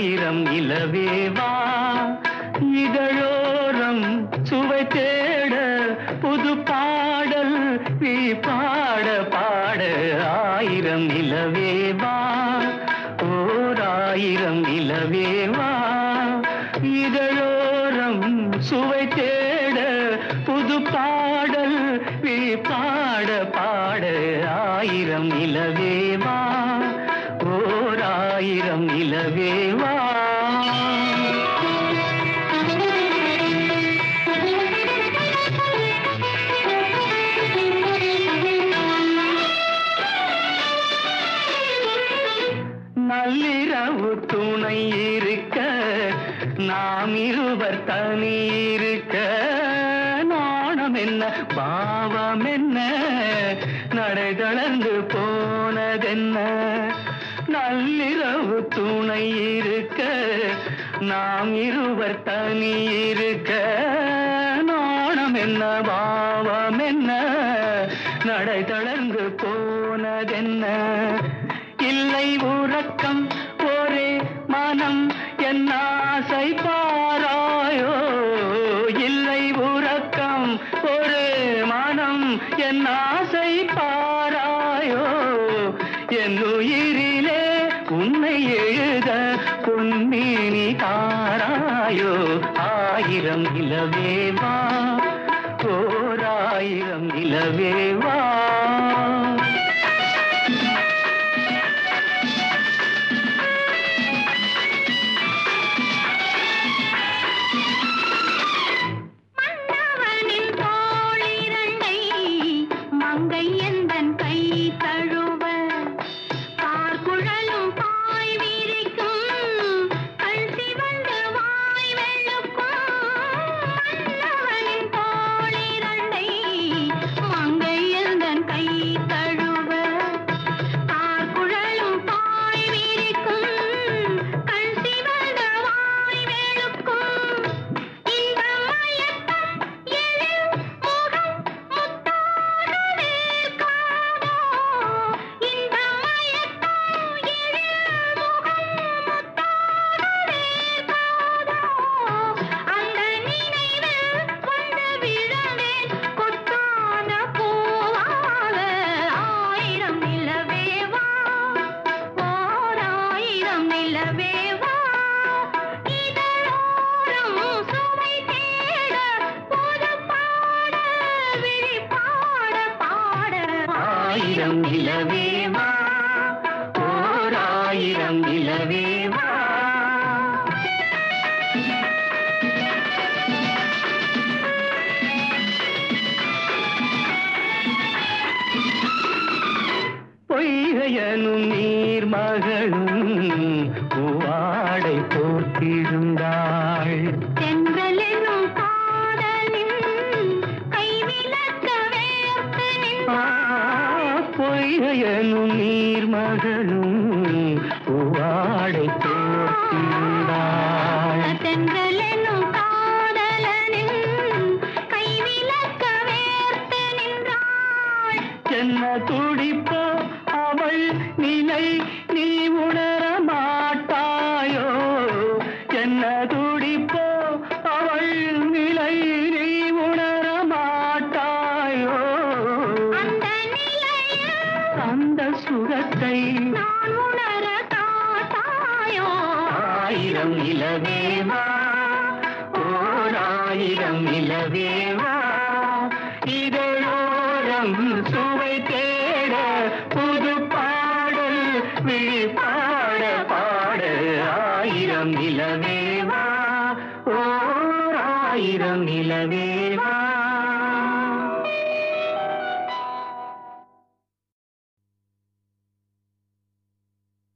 ஆயிரம் நிலவேவா இதழோரம் சுவை தேட புது பாடல் நீ பாட பாட ஆயிரம் நிலவேவா ஓர் ஆயிரம் நிலவேவா இதழோரம் சுவை தேட புது பாடல் நீ பாட பாட ஆயிரம் நிலவேவா ஓர் ஆயிரம் நிலவேவா நாம் இருவர் தனியிருக்க நாணம் என்ன பாவம் என்ன நடை தளர்ந்து போனதென்ன? நள்ளிரவு துணை இருக்க நாம் இருவர் தனியிருக்க நாணம் என்ன பாவம் என்ன நடை தளர்ந்து போனதென்ன? இல்லை உறக்கம் என் ஆசை பாராயோ? என் உயிரிலே உன்னை எழுத பொன்மேனி தாராயோ? ஆயிரம் இலவேவா ஓராயிரம் ஆயிரம் ஆயிரம் இலவேவா ஓர் ஆயிரம் இலவேவா பொய்கையனும் நீர் மகளும் பூவாடை போட்டிருந்தாள் தென்றலெனும் காதலின் கைவிலக்க வேர்த்து நின்றாள் பொய்கையனும் நீர் மகளும் பூவாடை போட்டிருந்தாள் தென்றலெனும் காதலனின் கைவிலக்க வேர்த்து நின்றாள் என்ன துடிப்போ அவள் நிலை நீ உணர ஆயிரம் இளவேவா ஓர் ஆயிரம் இளவேவா இதழோரம் சுவை தேட புது பாடல் விழிப்பாட பாட ஆயிரம் இளவேவா ஓர் ஆயிரம் இளவேவா